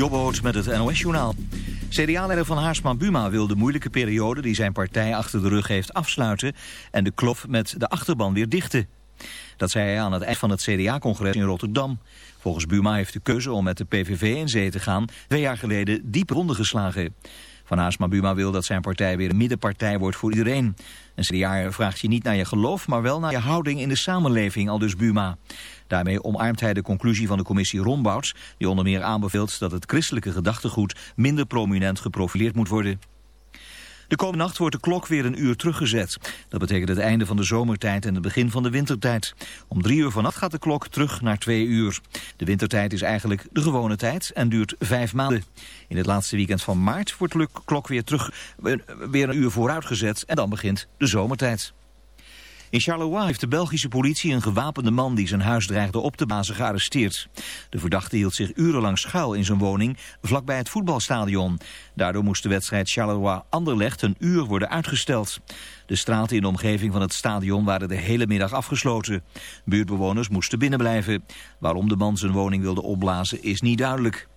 Jobboot met het NOS-journaal. CDA-leider Van Haarsma Buma wil de moeilijke periode die zijn partij achter de rug heeft afsluiten... en de klop met de achterban weer dichten. Dat zei hij aan het eind van het CDA-congres in Rotterdam. Volgens Buma heeft de keuze om met de PVV in zee te gaan... twee jaar geleden diep ronde geslagen. Van Haarsma Buma wil dat zijn partij weer een middenpartij wordt voor iedereen. Een CDA vraagt je niet naar je geloof, maar wel naar je houding in de samenleving, al dus Buma. Daarmee omarmt hij de conclusie van de commissie Rombouts... die onder meer aanbeveelt dat het christelijke gedachtegoed minder prominent geprofileerd moet worden. De komende nacht wordt de klok weer een uur teruggezet. Dat betekent het einde van de zomertijd en het begin van de wintertijd. Om drie uur vannacht gaat de klok terug naar twee uur. De wintertijd is eigenlijk de gewone tijd en duurt vijf maanden. In het laatste weekend van maart wordt de klok weer, terug, eh, weer een uur vooruitgezet en dan begint de zomertijd. In Charleroi heeft de Belgische politie een gewapende man die zijn huis dreigde op te bazen gearresteerd. De verdachte hield zich urenlang schuil in zijn woning vlakbij het voetbalstadion. Daardoor moest de wedstrijd Charleroi-Anderlecht een uur worden uitgesteld. De straten in de omgeving van het stadion waren de hele middag afgesloten. Buurtbewoners moesten binnenblijven. Waarom de man zijn woning wilde opblazen is niet duidelijk.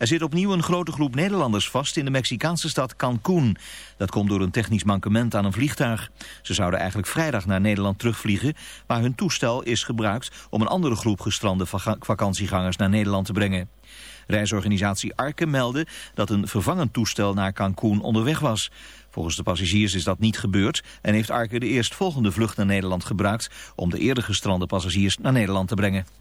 Er zit opnieuw een grote groep Nederlanders vast in de Mexicaanse stad Cancún. Dat komt door een technisch mankement aan een vliegtuig. Ze zouden eigenlijk vrijdag naar Nederland terugvliegen... maar hun toestel is gebruikt om een andere groep gestrande vakantiegangers naar Nederland te brengen. Reisorganisatie Arke meldde dat een vervangend toestel naar Cancún onderweg was. Volgens de passagiers is dat niet gebeurd en heeft Arke de eerstvolgende vlucht naar Nederland gebruikt... om de eerder gestrande passagiers naar Nederland te brengen.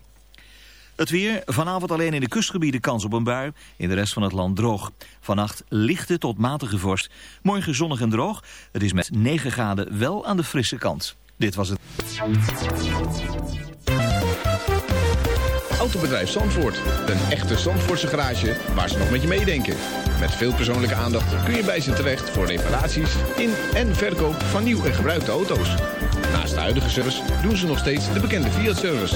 Het weer, vanavond alleen in de kustgebieden kans op een bui, in de rest van het land droog. Vannacht lichte tot matige vorst. Morgen zonnig en droog. Het is met 9 graden wel aan de frisse kant. Dit was het. Autobedrijf Zandvoort. Een echte Zandvoortse garage waar ze nog met je meedenken. Met veel persoonlijke aandacht kun je bij ze terecht voor reparaties in en verkoop van nieuw en gebruikte auto's. Naast de huidige service doen ze nog steeds de bekende Fiat-service.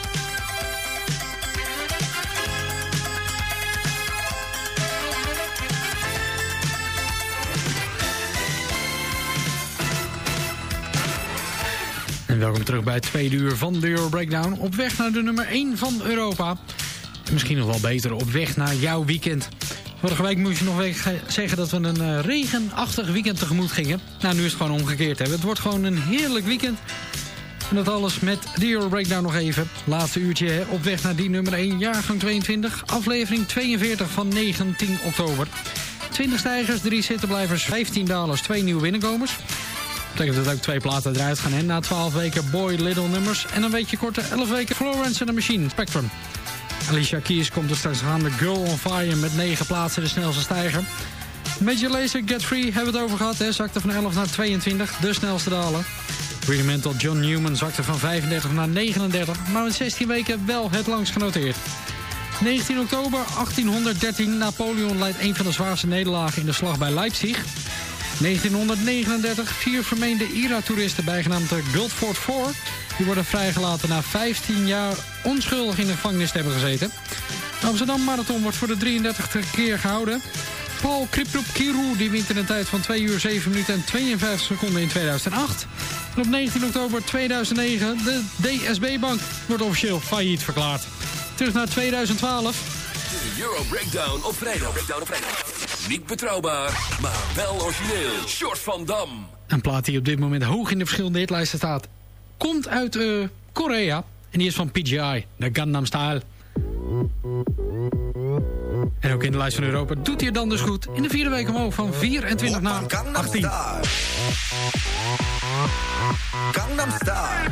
En welkom terug bij het tweede uur van de Euro Breakdown. Op weg naar de nummer 1 van Europa. En misschien nog wel beter, op weg naar jouw weekend. Vorige week moest je nog zeggen dat we een eh, regenachtig weekend tegemoet gingen. Nou, nu is het gewoon omgekeerd. Hè. Het wordt gewoon een heerlijk weekend. En dat alles met de Euro Breakdown nog even. Laatste uurtje hè, op weg naar die nummer 1, jaargang 22. Aflevering 42 van 19 oktober. 20 stijgers, 3 zittenblijvers, 15 dalers, 2 nieuwe binnenkomers. Betekent dat ook twee platen eruit gaan. Hè? Na 12 weken Boy Little nummers. En een weekje korter, 11 weken Florence and the Machine, Spectrum. Alicia Keys komt er straks aan. De Girl on Fire met 9 plaatsen de snelste stijger. Major Lazer, Get Free, hebben we het over gehad. Hè? Zakte van 11 naar 22, de snelste daler. Rudimental John Newman zakte van 35 naar 39. Maar in 16 weken wel het langst genoteerd. 19 oktober 1813. Napoleon leidt een van de zwaarste nederlagen in de slag bij Leipzig. 1939. Vier vermeende IRA-toeristen bijgenaamd de Guildford Four. Die worden vrijgelaten na 15 jaar onschuldig in de gevangenis te hebben gezeten. De Amsterdam Marathon wordt voor de 33e keer gehouden. Paul Kriproep Kiru die wint in een tijd van 2 uur 7 minuten en 52 seconden in 2008. En op 19 oktober 2009 de DSB-bank wordt officieel failliet verklaard. Terug naar 2012. De Euro Breakdown op. Breakdown op vrijdag. Niet betrouwbaar, maar wel origineel. Short van Dam. Een plaat die op dit moment hoog in de verschillende hitlijsten staat. Komt uit eh, Korea. En die is van PGI, de Gangnam Style. En ook in de lijst van Europa doet hij het dan dus goed. In de vierde week omhoog van 24 naar 18. Gangnam Style.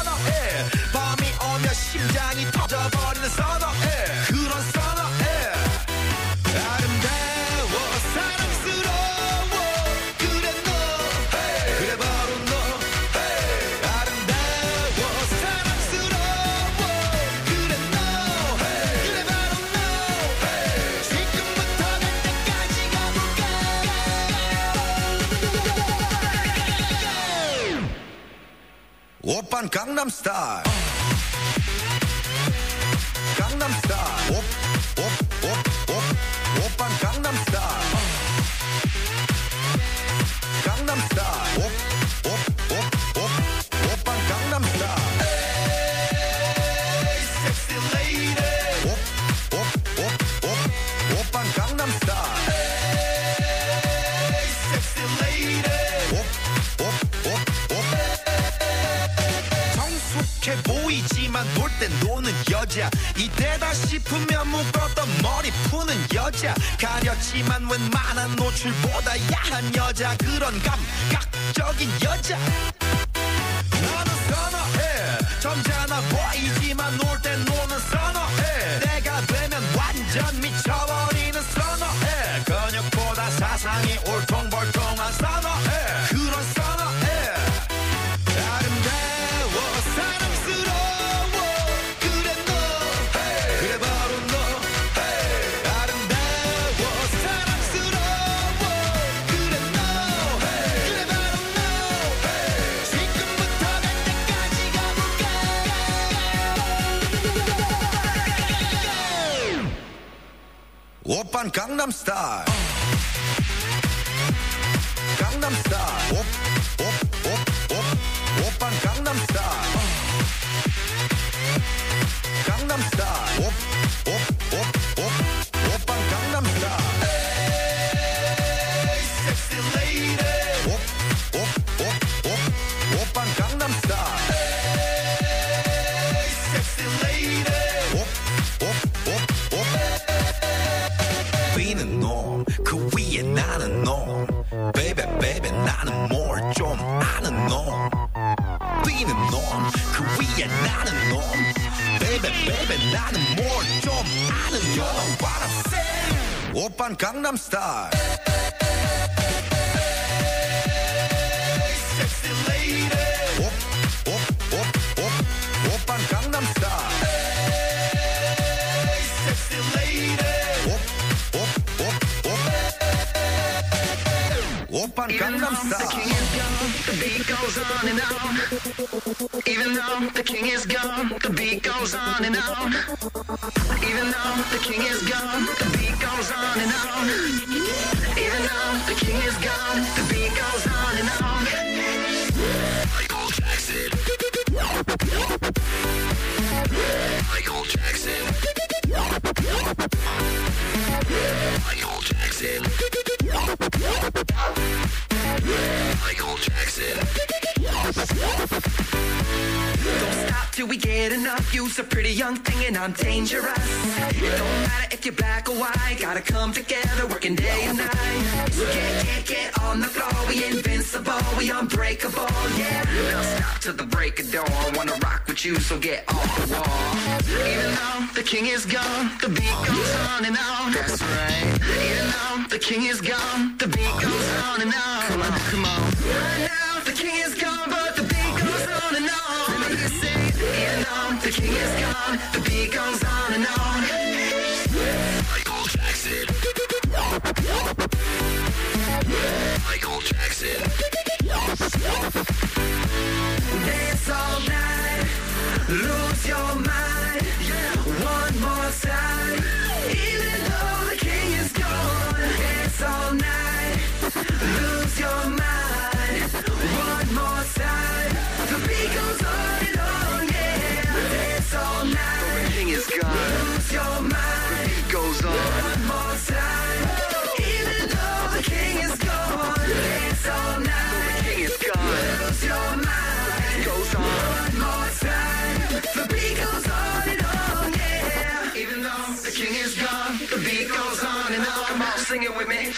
I'm star. 여자 그런 감각적인 여자. you, so get off the wall. Even though the king is gone, the beat goes on and on. That's right. Even though the king is gone, the beat goes on and on. Come on, come on. Right now, the king is gone, but the beat goes on and on. Let me just say, even though the king is gone, the beat goes on and on. Michael Jackson. Michael Jackson. Dance all night. Lose your mind, yeah. one more time. Even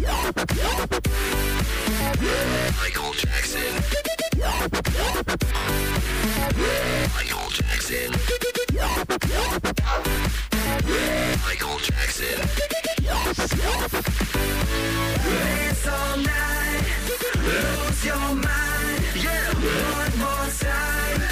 Michael Jackson. Michael Jackson. Michael Jackson. Dance all night, lose your mind. Yeah, one more time.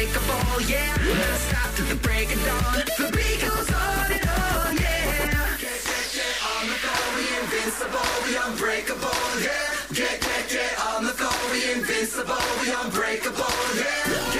Unbreakable, yeah. Never stop till the break of dawn. The beat goes on and on, yeah. Get, get, get on the floor. We invincible, we unbreakable, yeah. Get, get, get on the floor. We invincible, we unbreakable, yeah.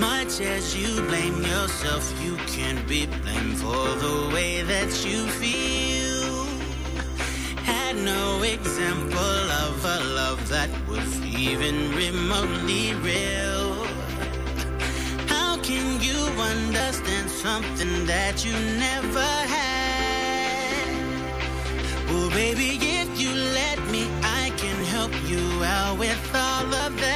Much as you blame yourself, you can't be blamed for the way that you feel. Had no example of a love that was even remotely real. How can you understand something that you never had? Oh, baby, if you let me, I can help you out with all of that.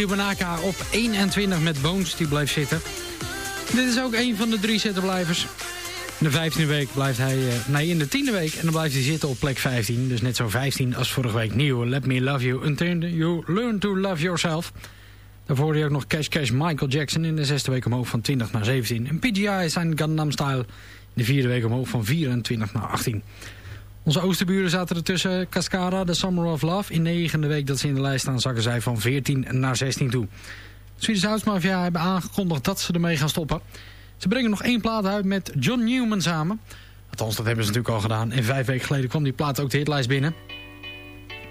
Cubanaka op 21 met Bones, die bleef zitten. Dit is ook een van de drie zittenblijvers. In de 15e week blijft hij... eh, nee, in de 10e week. En dan blijft hij zitten op plek 15. Dus net zo 15 als vorige week nieuw. Let Me Love You Until You Learn To Love Yourself. Daarvoor hoorde je ook nog Cash Cash Michael Jackson in de zesde week omhoog van 20 naar 17. En PGI zijn Gangnam Style in de vierde week omhoog van 24 naar 18. Onze oosterburen zaten ertussen. Cascada, The Summer of Love. In de negende week dat ze in de lijst staan zakken zij van 14 naar 16 toe. Swedish House Mafia hebben aangekondigd dat ze ermee gaan stoppen. Ze brengen nog één plaat uit met John Newman samen. Althans, dat hebben ze natuurlijk al gedaan. En vijf weken geleden kwam die plaat ook de hitlijst binnen.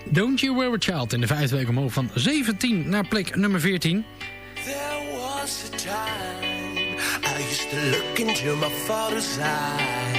Don't You Wear a Child in de vijfde week omhoog van 17 naar plek nummer 14. There was a time I used to look into my father's eyes.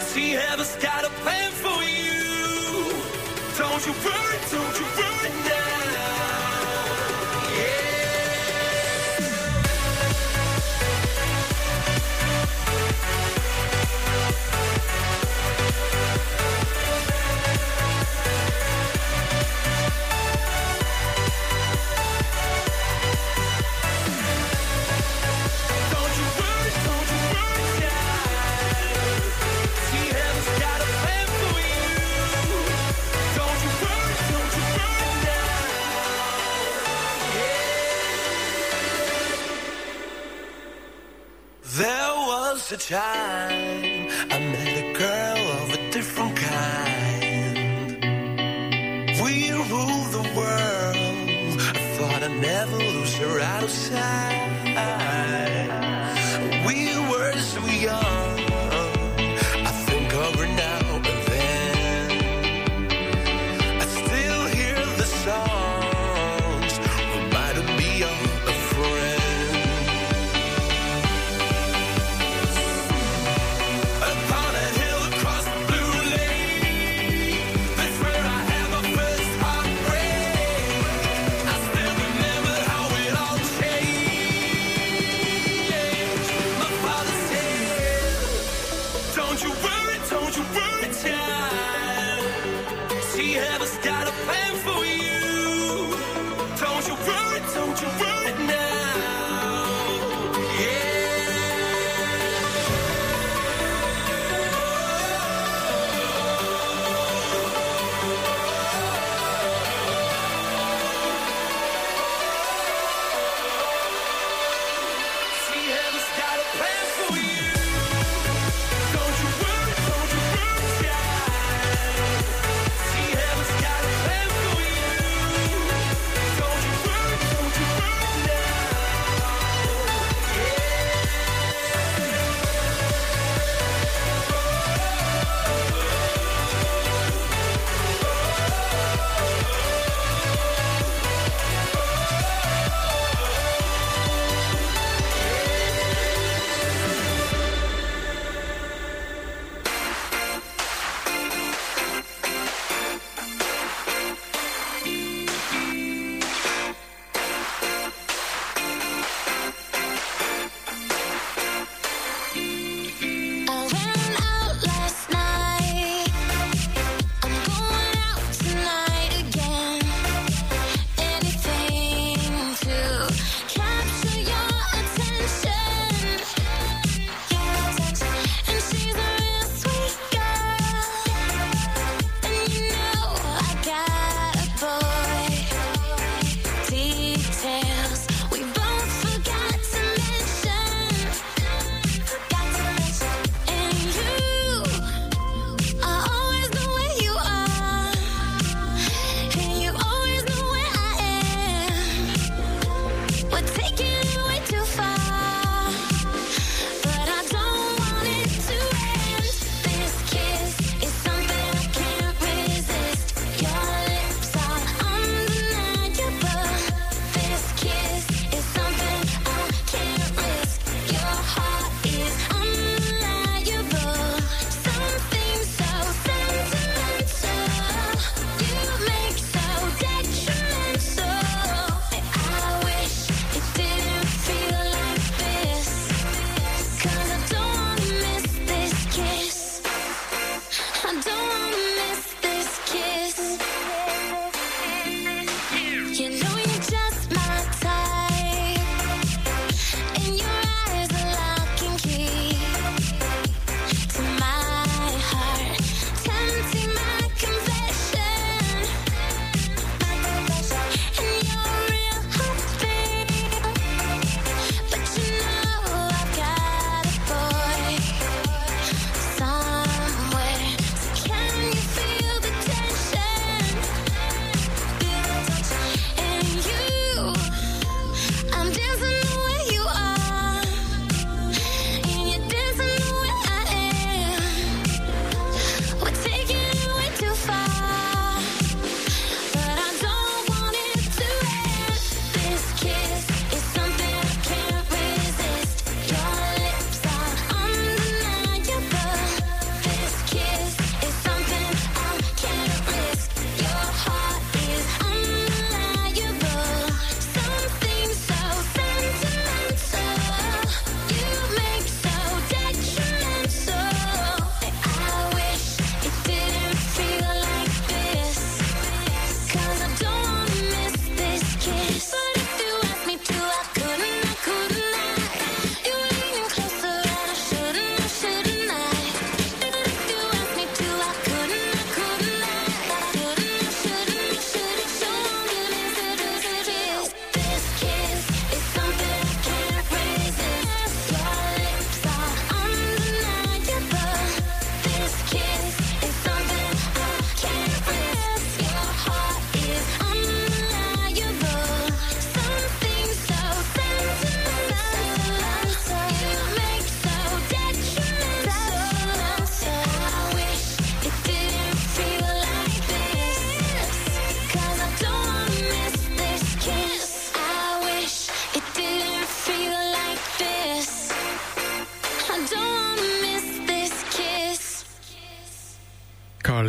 a heaven's got a plan for you. Don't you worry too Time.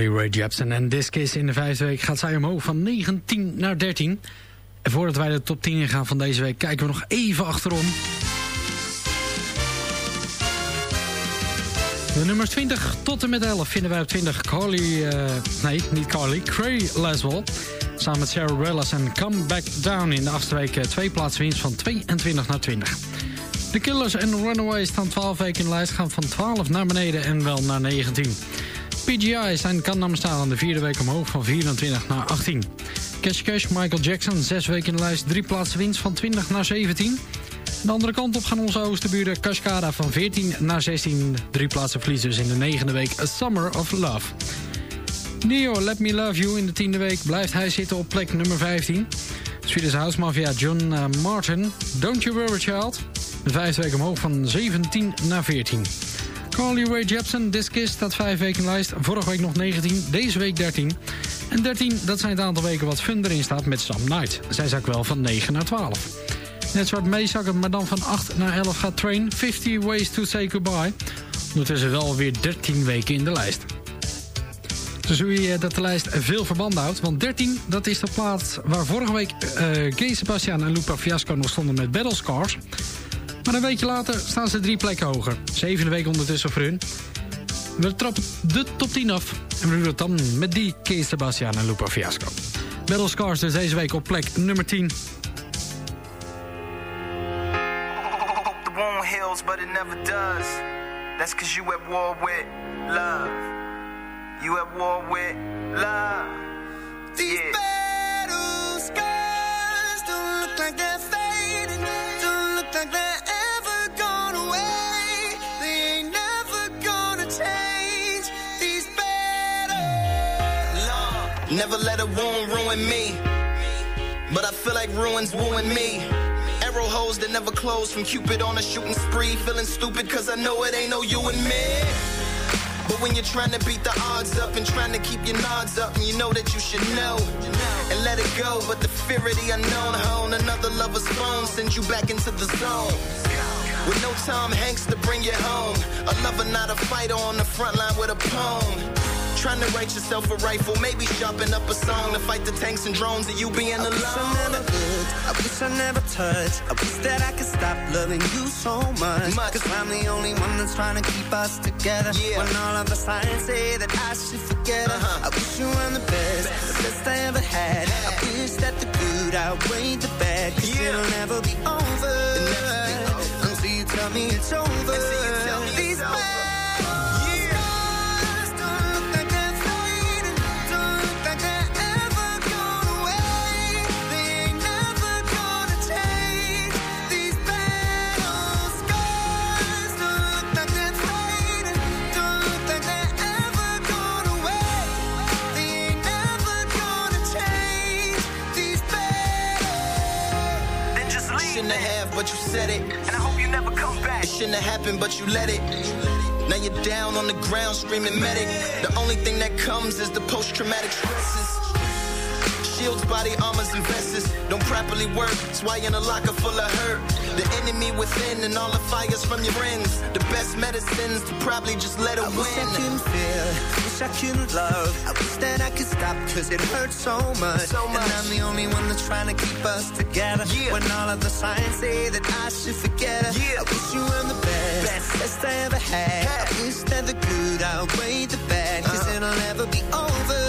Ray Jepsen en Discus in de vijfde week gaat zij omhoog van 19 naar 13. En voordat wij de top 10 in gaan van deze week, kijken we nog even achterom. De nummers 20 tot en met 11 vinden wij op 20 Carly, eh, nee niet Carly, Cray Laswell. Samen met Sarah Bareilles en Come Back Down in de achtste week eh, twee plaatsen winst van 22 naar 20. De Killers en Runaways staan 12 weken in de lijst, gaan van 12 naar beneden en wel naar 19. PGI zijn Kannam staan aan de vierde week omhoog van 24 naar 18. Cash Cash, Michael Jackson, zes weken in de lijst, drie plaatsen winst van 20 naar 17. De andere kant op gaan onze oosterburen Cascada van 14 naar 16. Drie plaatsen verliezers in de negende week A Summer of Love. Neo, Let Me Love You in de tiende week blijft hij zitten op plek nummer 15. Swedish House Mafia John eh, Martin, Don't You Worry Child. De vijfde week omhoog van 17 naar 14. Carly Rae Jepsen, This Kiss staat vijf weken in lijst. Vorige week nog 19, deze week 13. En 13, dat zijn het aantal weken wat Fun erin staat met Sam Knight. Zij zak wel van 9 naar 12. Net zo hard meezakken, maar dan van 8 naar 11 gaat Train. 50 Ways to Say Goodbye. Ondertussen wel weer 13 weken in de lijst. Dus zie je dat de lijst veel verband houdt. Want 13, dat is de plaats waar vorige week uh, Gay Sebastian en Luca Fiasco nog stonden met Battle Scars. Maar een weekje later staan ze drie plekken hoger. Zevende week ondertussen voor hun. We trappen de top 10 af. En we doen het dan met die Kees Sebastian en Lupa Fiasco. Battle Scars dus deze week op plek nummer 10. the wound heals, but it never does. That's cause you at war with love. You at war with love. Yeah. Never let a wound ruin me. But I feel like ruins wooing me. Arrow holes that never close from Cupid on a shooting spree. Feeling stupid cause I know it ain't no you and me. But when you're trying to beat the odds up and trying to keep your nods up, and you know that you should know and let it go. But the fear of the unknown, hone another lover's phone sends you back into the zone. With no Tom Hanks to bring you home, a lover not a fighter on the front line with a poem. Trying to write yourself a rifle, maybe sharpen up a song to fight the tanks and drones of you being alone. I wish I never looked, I wish I never touched. I wish that I could stop loving you so much. Much. Cause I'm the only one that's trying to keep us together. Yeah. When all of the signs say that I should forget her. Uh-huh. I wish you were the best, the best I ever had. I wish that the good outweighed the bad. Cause Yeah. it'll never be over. Until you tell me it's over. Until you tell me These it's over. Said it. And I hope you never come back. It shouldn't have happened, but you let it. Now you're down on the ground screaming medic. The only thing that comes is the post traumatic stresses. Shields, body armors, and vests don't properly work. That's why you're in a locker full of hurt. The enemy within and all the fires from your friends. The best medicines to probably just let it I wish I win. couldn't feel, wish I couldn't love. I wish that I could stop, cause it hurts so much. So much. And I'm the only one that's trying to keep us together. Yeah. When all of the signs say that I should forget her. Yeah. I wish you were the best, Best. best I ever had. I wish that the good outweighed the bad, cause Uh-huh. it'll never be over.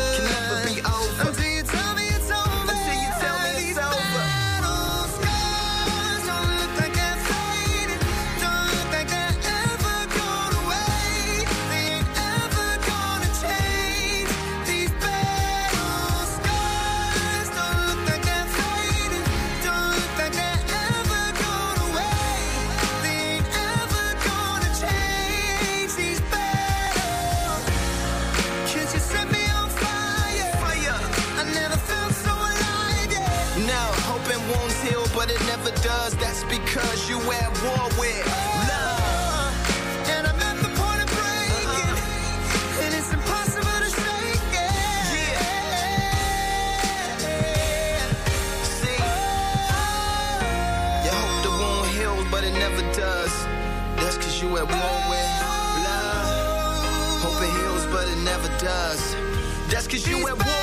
At war with love. Hope it heals, but it never does. That's cause you at war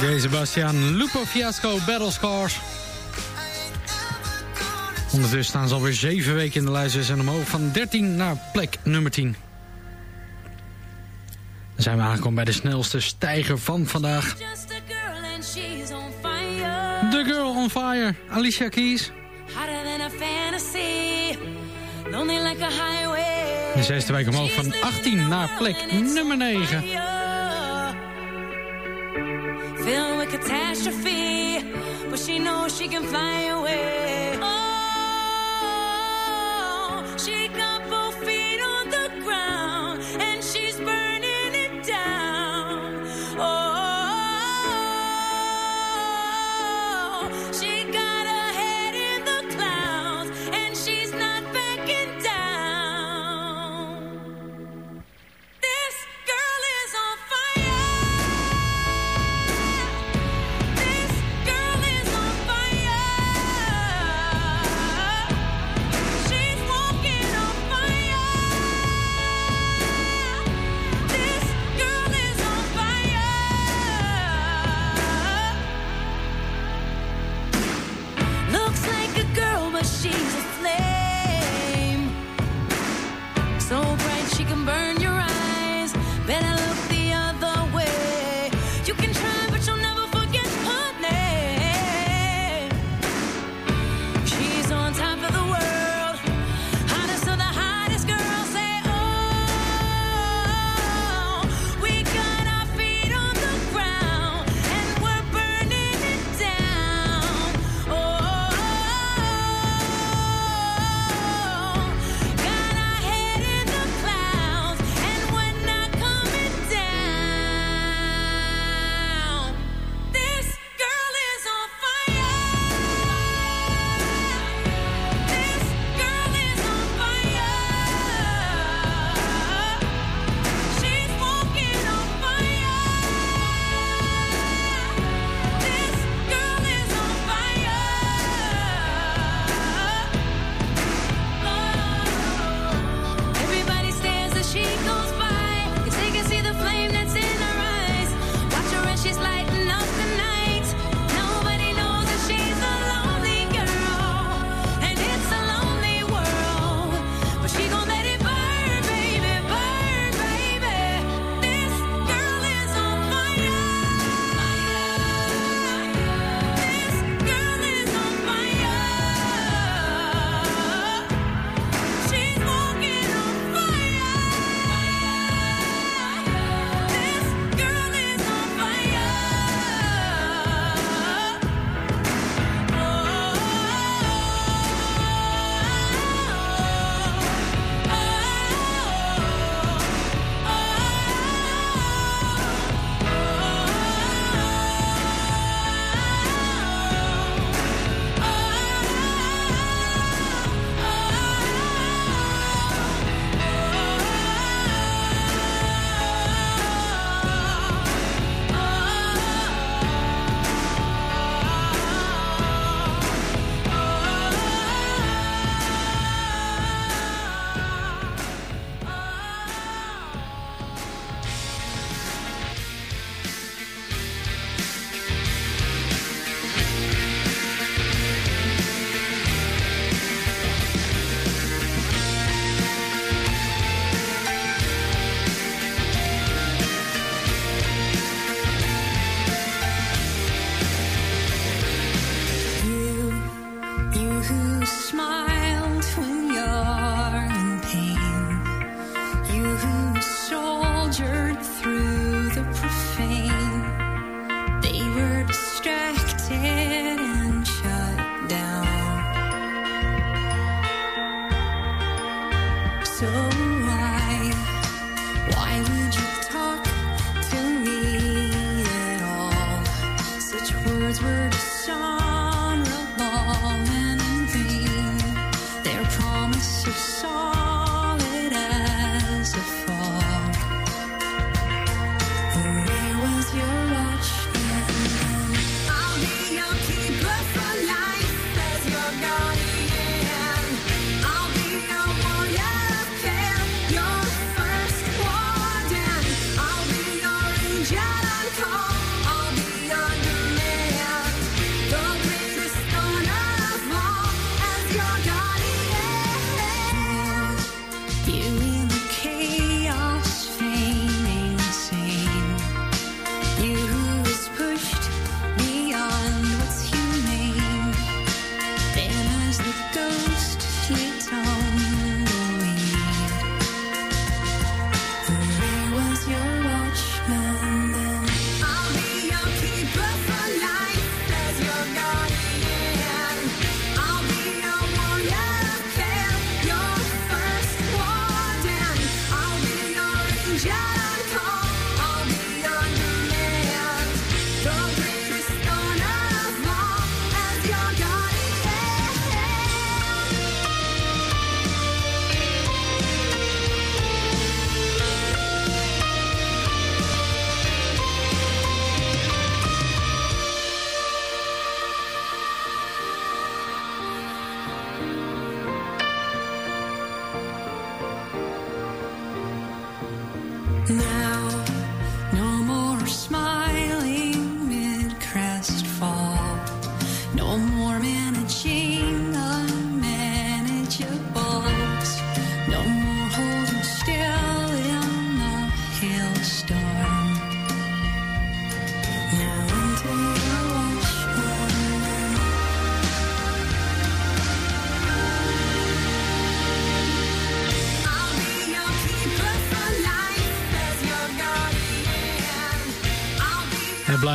Jay Sebastian, Lupo Fiasco, Battle Scars. Ondertussen staan ze alweer zeven weken in de lijst. Ze zijn omhoog van 13 naar plek nummer 10. Dan zijn we aangekomen bij de snelste stijger van vandaag. The Girl on Fire, Alicia Keys. De zesde week omhoog van 18 naar plek nummer 9. She knows she can fly away.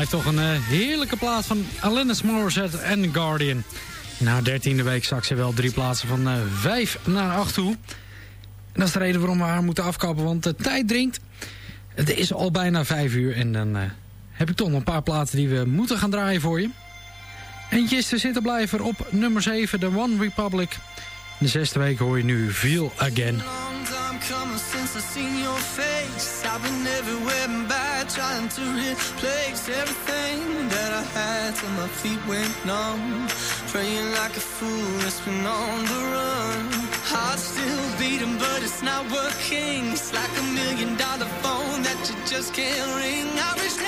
Toch een eh, heerlijke plaat van Alanis Morissette en Guardian. Na haar dertiende week zak ze wel drie plaatsen van uh, vijf naar acht toe. En dat is de reden waarom we haar moeten afkappen, want de tijd dringt. Het is al bijna vijf uur en dan uh, heb ik toch nog een paar platen die we moeten gaan draaien voor je. Eentje is de zittenblijver op nummer 7, The One Republic. In de zesde week hoor je nu Feel Again. Coming since I seen your face. I've been everywhere and back, trying to replace everything that I had till my feet went numb. Praying like a fool, it's been on the run. Heart still beating, but it's not working. It's like a million dollar phone that you just can't ring. I reached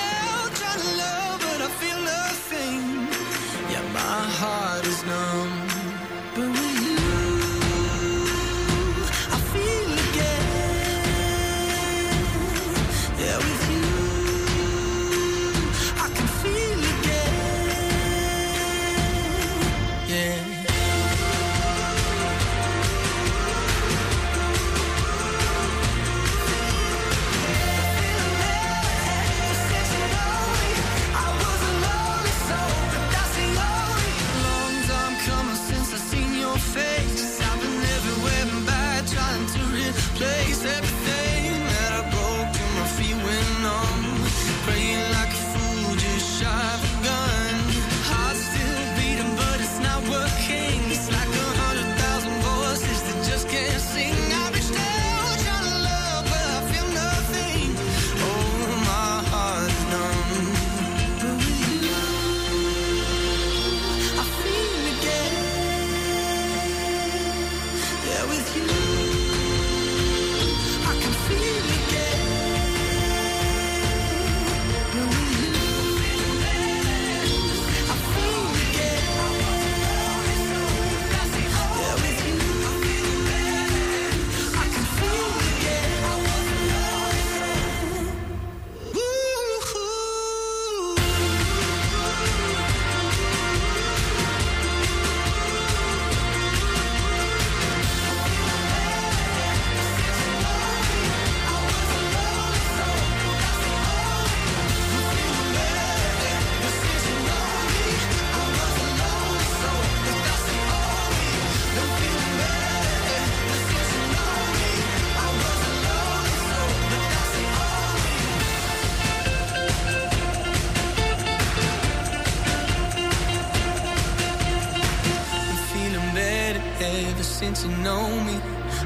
since you know me.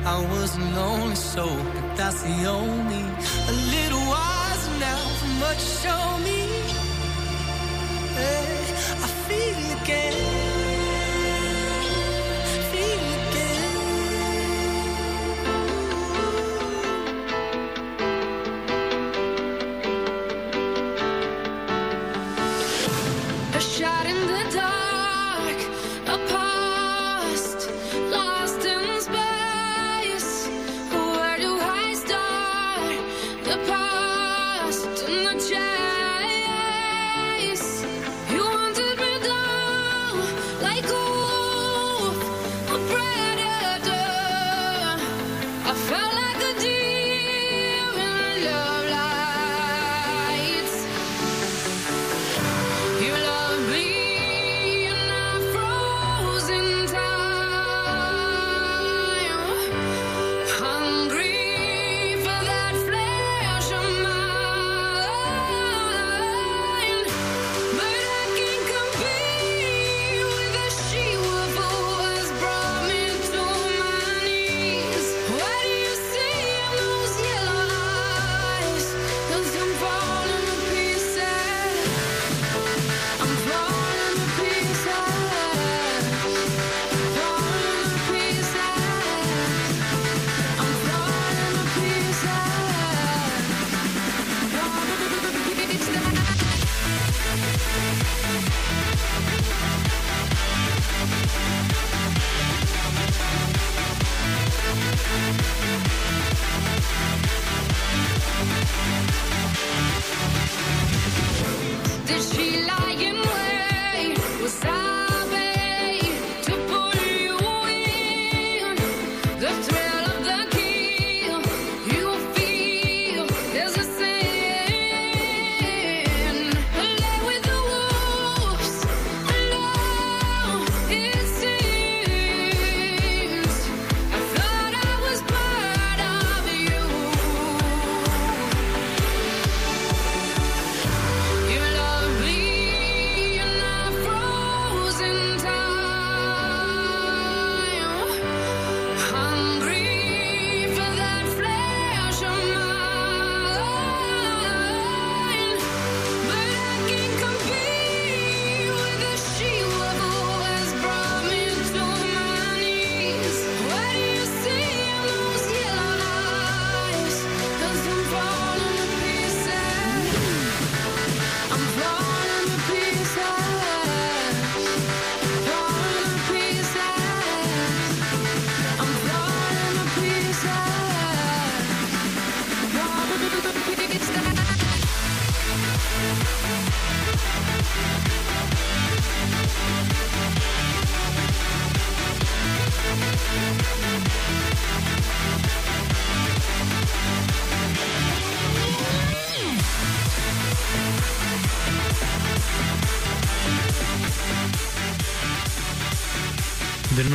I was a lonely soul, but that's the only. A little wiser now from what you show me. Hey, I feel again.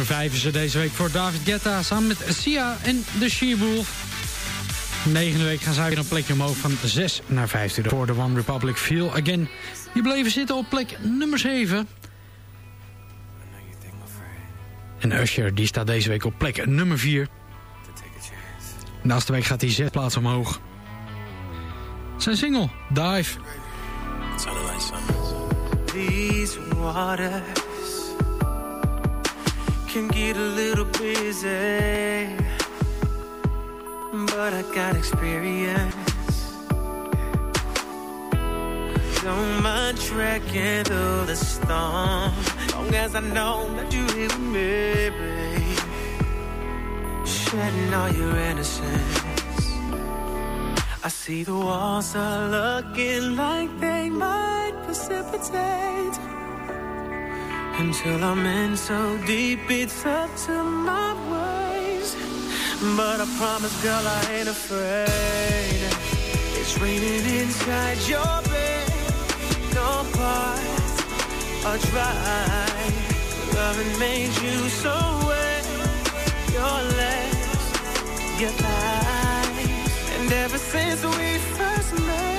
De 5 is deze week voor David Guetta samen met Sia en The She-Wolf. Negende week gaan zij weer een plekje omhoog van 6 naar 15 voor de One Republic Feel Again. Die bleven zitten op plek nummer 7. En Usher die staat deze week op plek nummer 4. Naast week gaat hij zes plaatsen omhoog. Zijn single, Dive. Waters can get a little busy, but I got experience. Don't mind trekking through the storm, long as I know that you're here with me, babe. Shedding all your innocence. I see the walls are looking like they might precipitate until I'm in so deep it's up to my waist. But I promise, girl, I ain't afraid. It's raining inside your bed. No parts are dry. Loving made you so wet. Your legs, your thighs. And ever since we first met,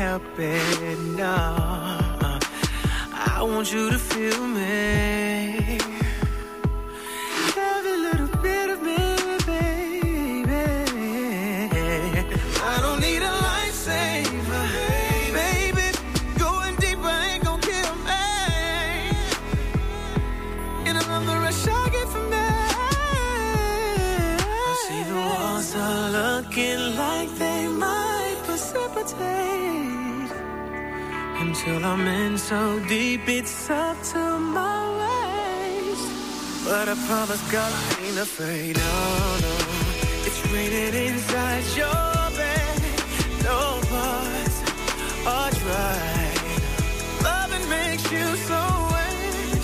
help it, no. I want you to feel me. Every little bit of me, baby. I don't need a lifesaver, baby. Going deeper ain't gonna kill me. And the rush I get from that. I see the walls are looking like they might precipitate. Until I'm in so deep, it's up to my waist. But I promise, God, I ain't afraid. No, no. It's raining inside your bed. No parts are dry. Loving makes you so wet.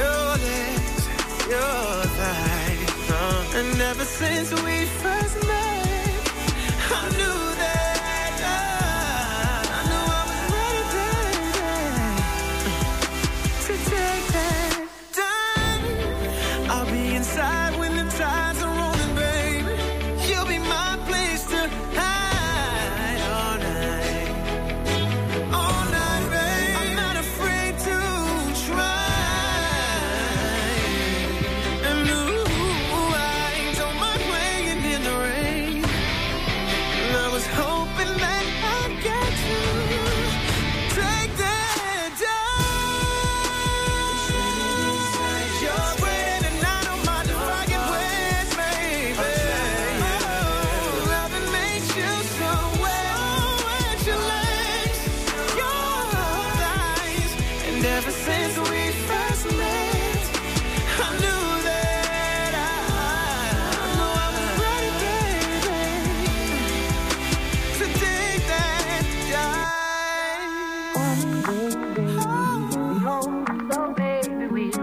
Your legs, your thighs. Uh, and ever since we first met, I knew that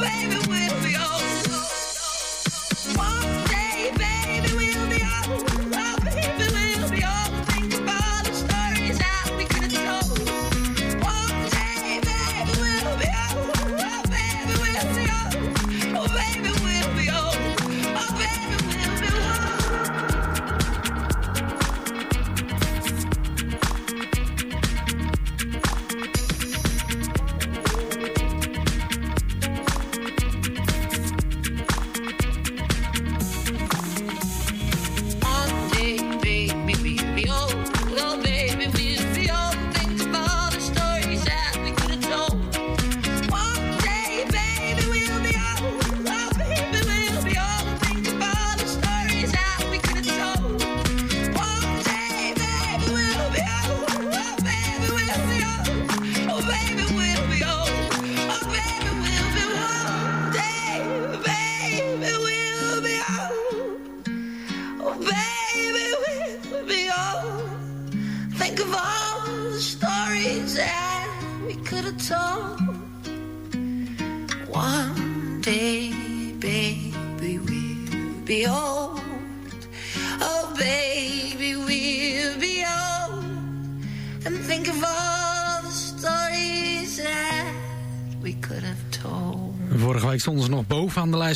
baby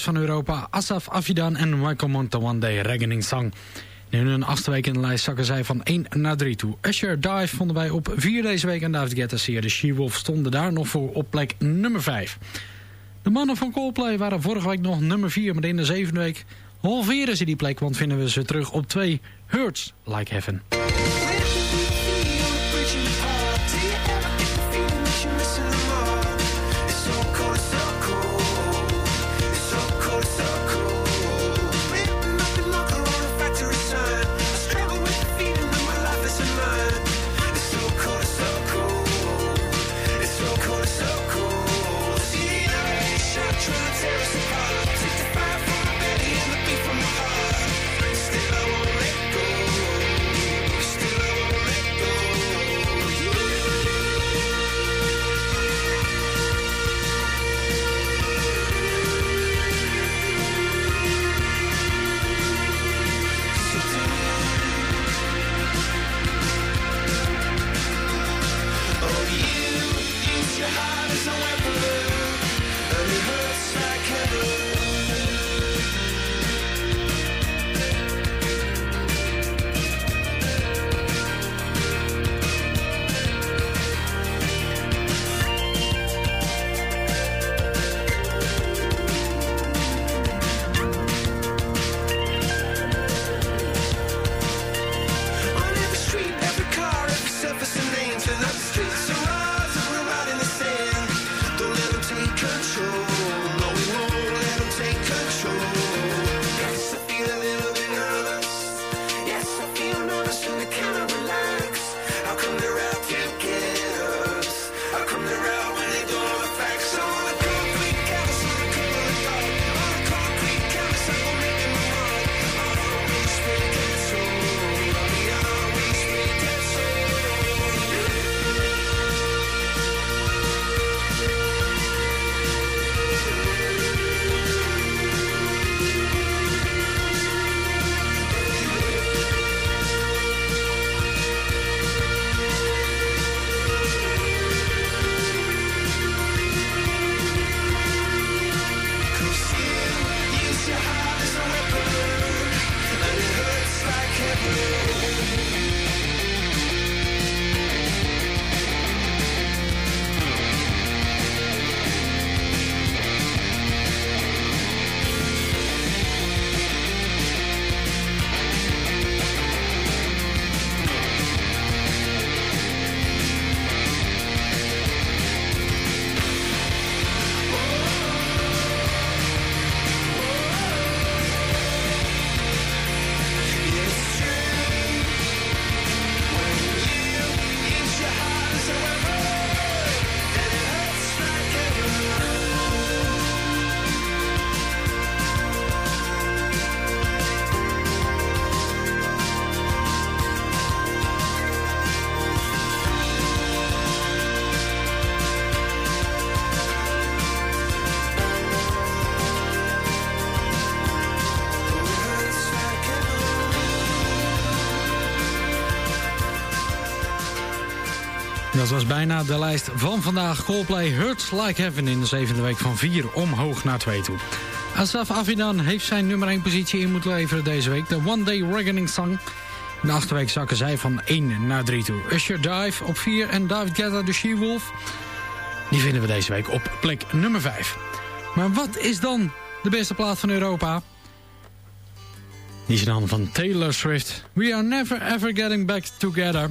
van Europa Asaf Afidan en Michael Day Reckoning Song. In hun achtste week in de lijst zakken zij van 1 naar 3 toe. Asher Dive vonden wij op 4 deze week en David Guetta's hier. de She-Wolf stonden daar nog voor op plek nummer 5. De mannen van Coldplay waren vorige week nog nummer 4, maar in de zevende week halveren ze die plek, want vinden we ze terug op 2. Hurts Like Heaven. Dat was bijna de lijst van vandaag. Coldplay Hurts Like Heaven in de zevende week van 4 omhoog naar 2 toe. Asaf Avidan heeft zijn nummer 1 positie in moeten leveren deze week. De One Day Reckoning Song. In de achtste week zakken zij van 1 naar 3 toe. Usher Dive op 4 en David Guetta de She-Wolf. Die vinden we deze week op plek nummer 5. Maar wat is dan de beste plaat van Europa? Die is dan van Taylor Swift. We are never ever getting back together.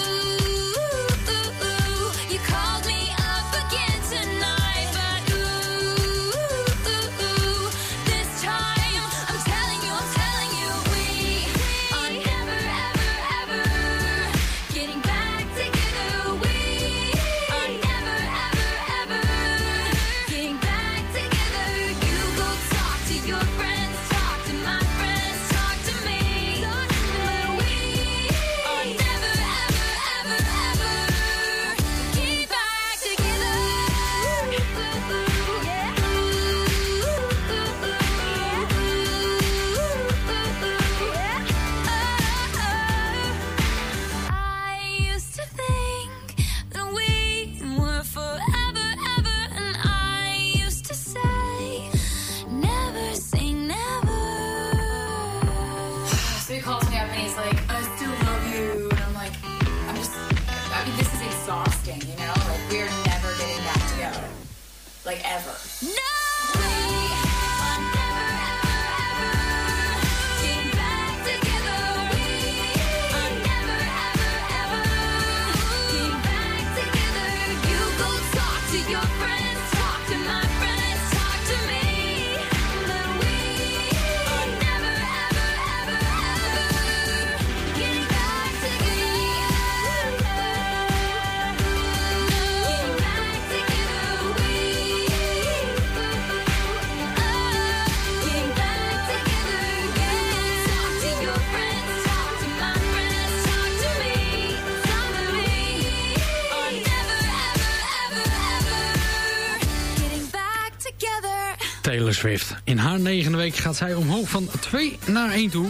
Swift. In haar negende week gaat zij omhoog van 2 naar 1 toe.